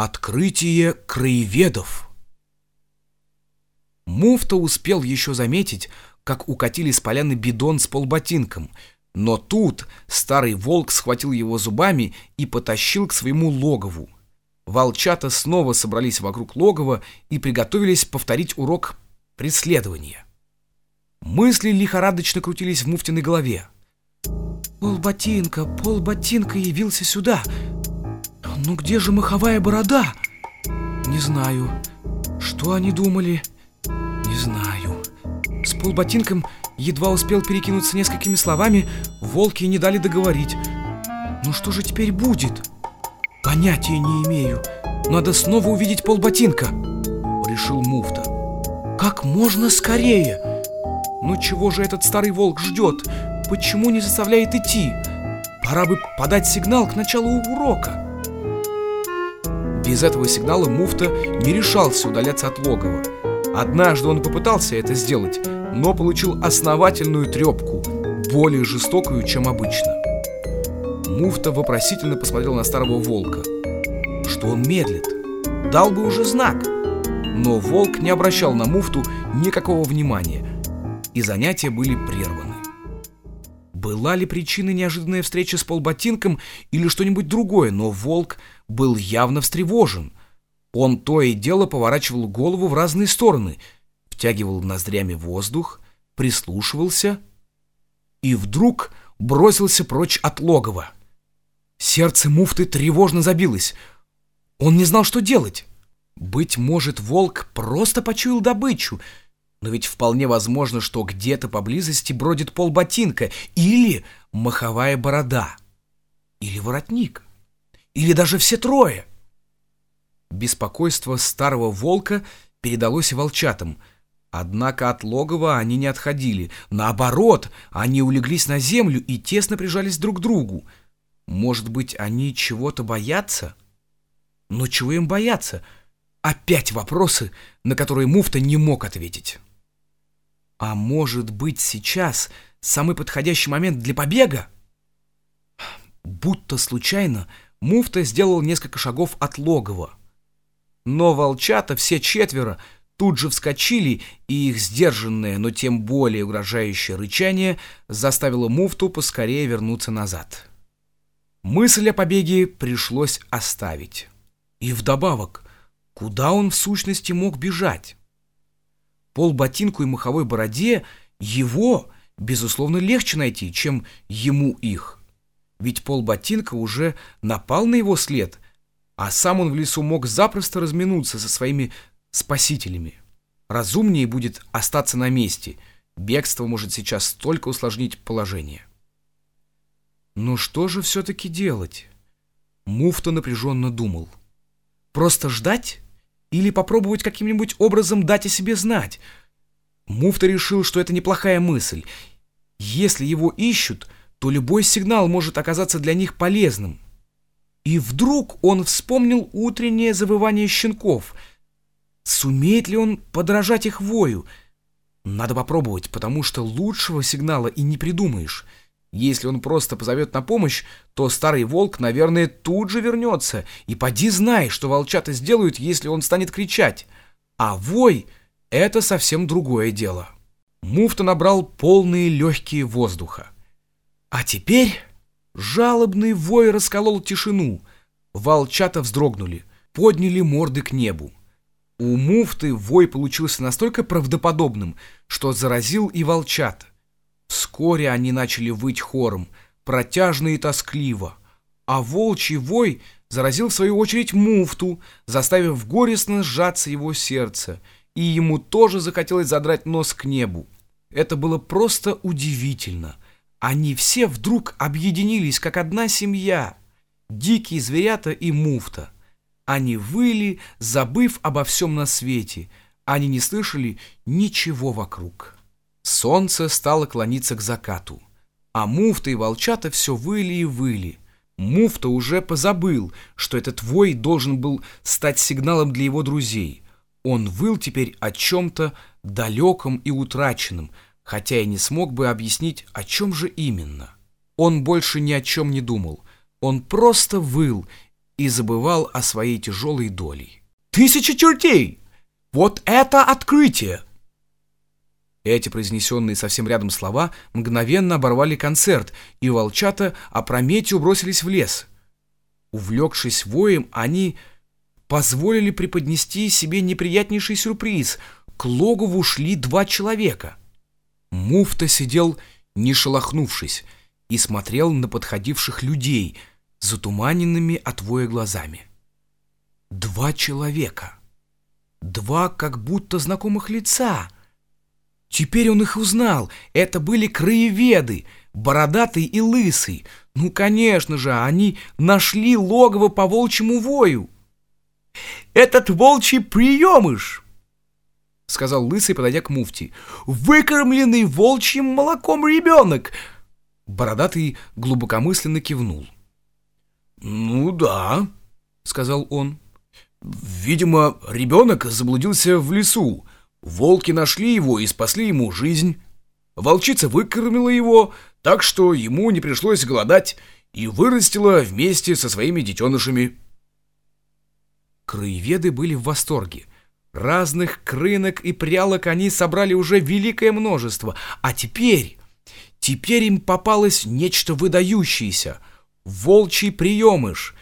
Открытие краеведов Муфта успел еще заметить, как укатили с поляны бидон с полботинком, но тут старый волк схватил его зубами и потащил к своему логову. Волчата снова собрались вокруг логова и приготовились повторить урок преследования. Мысли лихорадочно крутились в муфтиной голове. «Полботинка, полботинка явился сюда!» Ну где же маховая борода? Не знаю. Что они думали? Не знаю. С полботинком едва успел перекинуться несколькими словами, волки не дали договорить. Ну что же теперь будет? Понятия не имею. Надо снова увидеть полботинка, решил муфта. Как можно скорее. Ну чего же этот старый волк ждет? Почему не заставляет идти? Пора бы подать сигнал к началу урока. Без этого сигнала муфта не решался удаляться от логова. Однажды он попытался это сделать, но получил основательную трепку, более жестокую, чем обычно. Муфта вопросительно посмотрел на старого волка. Что он медлит? Дал бы уже знак. Но волк не обращал на муфту никакого внимания, и занятия были прерваны. Была ли причиной неожиданная встреча с полботинком или что-нибудь другое, но волк был явно встревожен. Он то и дело поворачивал голову в разные стороны, втягивал ноздрями воздух, прислушивался и вдруг бросился прочь от логова. Сердце муфты тревожно забилось. Он не знал, что делать. Быть может, волк просто почуял добычу, но ведь вполне возможно, что где-то поблизости бродит полботинка или маховая борода, или воротник или даже все трое. Беспокойство старого волка передалось и волчатам, однако от логова они не отходили. Наоборот, они улеглись на землю и тесно прижались друг к другу. Может быть, они чего-то боятся? Но чего им бояться? Опять вопросы, на которые муфта не мог ответить. А может быть, сейчас самый подходящий момент для побега? Будто случайно Муфта сделал несколько шагов от логова. Но волчата, все четверо, тут же вскочили, и их сдержанное, но тем более угрожающее рычание заставило муфту поскорее вернуться назад. Мысль о побеге пришлось оставить. И вдобавок, куда он в сущности мог бежать? Пол ботинку и маховой бороде его, безусловно, легче найти, чем ему их ведь полботинка уже напал на его след, а сам он в лесу мог запросто разминуться со своими спасителями. Разумнее будет остаться на месте. Бегство может сейчас только усложнить положение. Но что же все-таки делать? Муфта напряженно думал. Просто ждать? Или попробовать каким-нибудь образом дать о себе знать? Муфта решил, что это неплохая мысль. Если его ищут, то любой сигнал может оказаться для них полезным. И вдруг он вспомнил утреннее завывание щенков. Сумеет ли он подражать их вою? Надо попробовать, потому что лучшего сигнала и не придумаешь. Если он просто позовет на помощь, то старый волк, наверное, тут же вернется. И поди знай, что волчата сделают, если он станет кричать. А вой — это совсем другое дело. Муфта набрал полные легкие воздуха. А теперь жалобный вой расколол тишину. Волчата вздрогнули, подняли морды к небу. У муфты вой получился настолько правдоподобным, что заразил и волчат. Вскоре они начали выть хором, протяжно и тоскливо, а волчий вой заразил в свою очередь муфту, заставив горестно сжаться его сердце, и ему тоже захотелось задрать нос к небу. Это было просто удивительно — они все вдруг объединились, как одна семья. Дикие зверята и муфта. Они выли, забыв обо всем на свете. Они не слышали ничего вокруг. Солнце стало клониться к закату. А муфта и волчата все выли и выли. Муфта уже позабыл, что этот вой должен был стать сигналом для его друзей. Он выл теперь о чем-то далеком и утраченном, хотя и не смог бы объяснить, о чем же именно. Он больше ни о чем не думал. Он просто выл, и забывал о своей тяжелой доле. «Тысяча чертей! Вот это открытие!» Эти произнесенные совсем рядом слова мгновенно оборвали концерт, и волчата опрометью бросились в лес. Увлекшись воем, они позволили преподнести себе неприятнейший сюрприз. К логову шли два человека. Муфта сидел, не шелохнувшись, и смотрел на подходивших людей затуманенными от воя глазами. Два человека. Два как будто знакомых лица — Теперь он их узнал. Это были краеведы, бородатый и лысый. Ну, конечно же, они нашли логово по волчьему вою. «Этот волчий приемыш!» — сказал лысый, подойдя к муфти. «Выкормленный волчьим молоком ребенок!» Бородатый глубокомысленно кивнул. «Ну да», — сказал он. «Видимо, ребенок заблудился в лесу. Волки нашли его и спасли ему жизнь. Волчица выкормила его, так что ему не пришлось голодать, и вырастила вместе со своими детенышами. Краеведы были в восторге. Разных крынок и прялок они собрали уже великое множество, а теперь... Теперь им попалось нечто выдающееся. Волчий приемыш.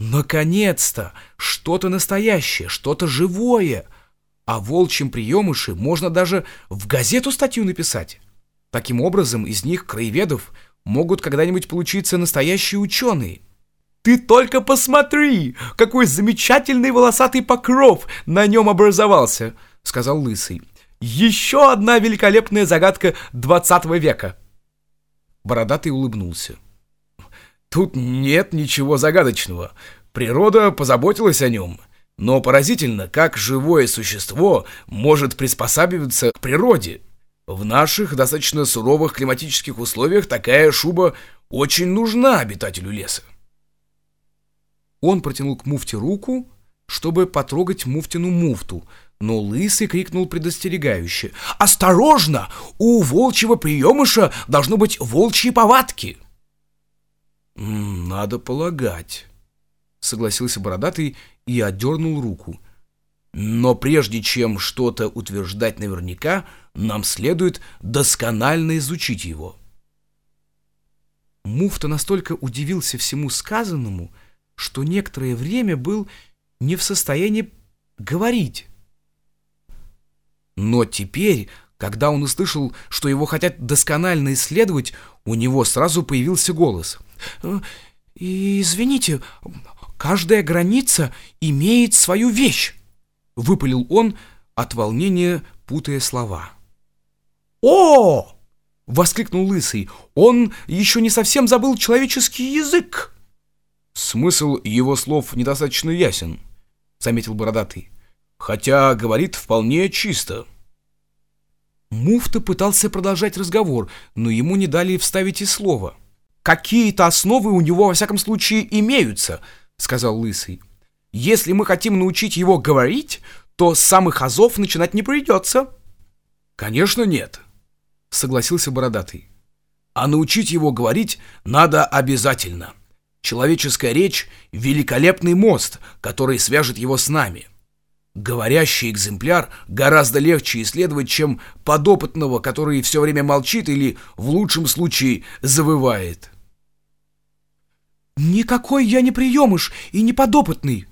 Наконец-то! Что-то настоящее, что-то живое — о волчьем приемыше можно даже в газету статью написать. Таким образом, из них, краеведов, могут когда-нибудь получиться настоящие ученые. «Ты только посмотри, какой замечательный волосатый покров на нем образовался!» — сказал Лысый. «Еще одна великолепная загадка двадцатого века!» Бородатый улыбнулся. «Тут нет ничего загадочного. Природа позаботилась о нем». Но поразительно, как живое существо может приспосабливаться к природе. В наших достаточно суровых климатических условиях такая шуба очень нужна обитателю леса. Он протянул к муфте руку, чтобы потрогать муфтину муфту, но лысый крикнул предостерегающе. «Осторожно! У волчьего приемыша должно быть волчьи повадки!» «Надо полагать», — согласился бородатый и отдернул руку. Но прежде чем что-то утверждать наверняка, нам следует досконально изучить его. Муфта настолько удивился всему сказанному, что некоторое время был не в состоянии говорить. Но теперь, когда он услышал, что его хотят досконально исследовать, у него сразу появился голос. «Э, «Извините, Каждая граница имеет свою вещь, выпалил он от волнения, путая слова. О! воскликнул лысый. Он еще не совсем забыл человеческий язык. Смысл его слов недостаточно ясен, заметил бородатый. Хотя говорит вполне чисто. Муфта пытался продолжать разговор, но ему не дали вставить и слова. Какие-то основы у него во всяком случае имеются, — сказал Лысый. «Если мы хотим научить его говорить, то с самых азов начинать не придется». «Конечно нет», — согласился Бородатый. «А научить его говорить надо обязательно. Человеческая речь — великолепный мост, который свяжет его с нами. Говорящий экземпляр гораздо легче исследовать, чем подопытного, который все время молчит или, в лучшем случае, завывает». «Никакой я не приемыш и не подопытный!»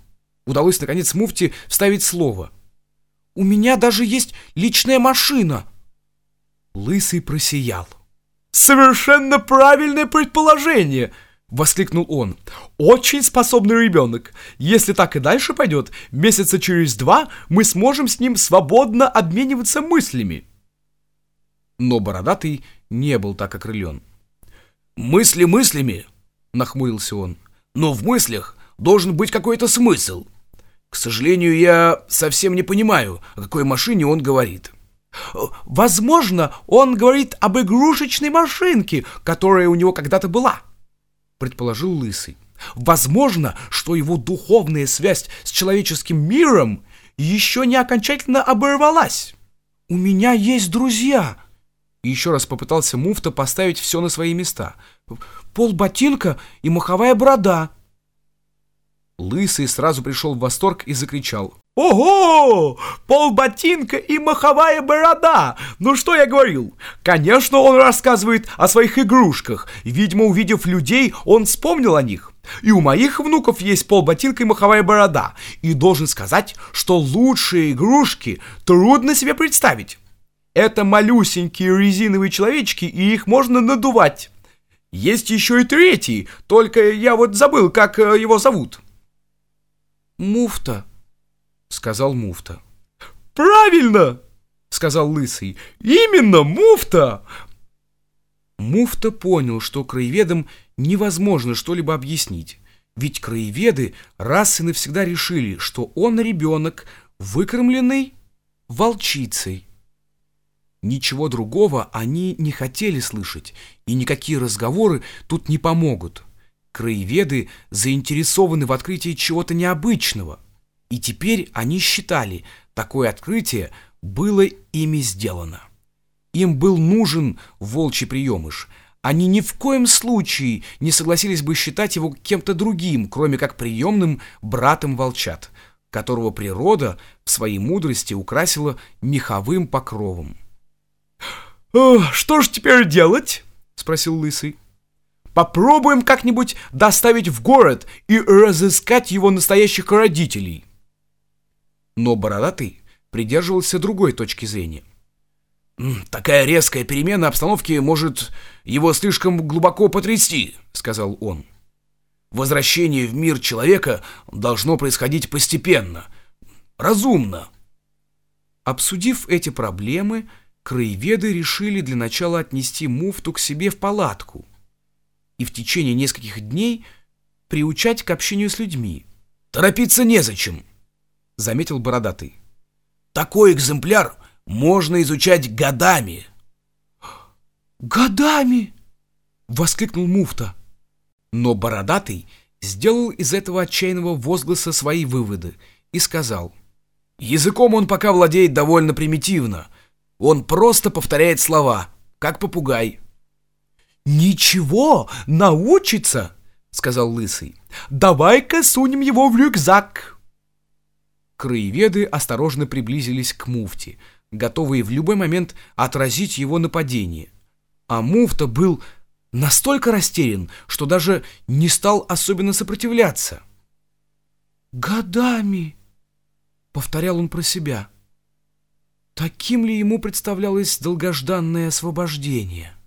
Удалось, наконец, муфти вставить слово. «У меня даже есть личная машина!» Лысый просиял. «Совершенно правильное предположение!» — воскликнул он. «Очень способный ребенок. Если так и дальше пойдет, месяца через два мы сможем с ним свободно обмениваться мыслями». Но Бородатый не был так окрылен. «Мысли мыслями, — нахмурился он. «Но в мыслях должен быть какой-то смысл. К сожалению, я совсем не понимаю, о какой машине он говорит». «Возможно, он говорит об игрушечной машинке, которая у него когда-то была», — предположил Лысый. «Возможно, что его духовная связь с человеческим миром еще не окончательно оборвалась. У меня есть друзья». Еще раз попытался муфта поставить все на свои места — полботинка и маховая борода. Лысый сразу пришел в восторг и закричал. «Ого! Полботинка и маховая борода! Ну что я говорил? Конечно, он рассказывает о своих игрушках. Видимо, увидев людей, он вспомнил о них. И у моих внуков есть полботинка и маховая борода. И должен сказать, что лучшие игрушки трудно себе представить. Это малюсенькие резиновые человечки, и их можно надувать. Есть еще и третий, только я вот забыл, как э, его зовут. «Муфта», — сказал Муфта. «Правильно!» — сказал Лысый. «Именно муфта!» Муфта понял, что краеведам невозможно что-либо объяснить, ведь краеведы раз и навсегда решили, что он ребенок, выкормленный волчицей. Ничего другого они не хотели слышать, и никакие разговоры тут не помогут. Краеведы заинтересованы в открытии чего-то необычного, и теперь они считали, такое открытие было ими сделано. Им был нужен волчий приемыш. Они ни в коем случае не согласились бы считать его кем-то другим, кроме как приемным братом волчат, которого природа в своей мудрости украсила меховым покровом. «Что ж теперь делать?» — спросил Лысый. Попробуем как-нибудь доставить в город и разыскать его настоящих родителей. Но Бородатый придерживался другой точки зрения. «Такая резкая перемена обстановки может его слишком глубоко потрясти», — сказал он. «Возвращение в мир человека должно происходить постепенно, разумно». Обсудив эти проблемы, краеведы решили для начала отнести муфту к себе в палатку — и в течение нескольких дней приучать к общению с людьми. «Торопиться незачем», — заметил Бородатый. «Такой экземпляр можно изучать годами». «Годами!» — воскликнул муфта. Но Бородатый сделал из этого отчаянного возгласа свои выводы и сказал, «Языком он пока владеет довольно примитивно. Он просто повторяет слова, как попугай». «Ничего, научится!» — сказал Лысый. «Давай-ка сунем его в рюкзак!» Краеведы осторожно приблизились к муфте, готовые в любой момент отразить его нападение. А муфта был настолько растерян, что даже не стал особенно сопротивляться. «Годами!» — повторял он про себя. Таким ли ему представлялось долгожданное освобождение? —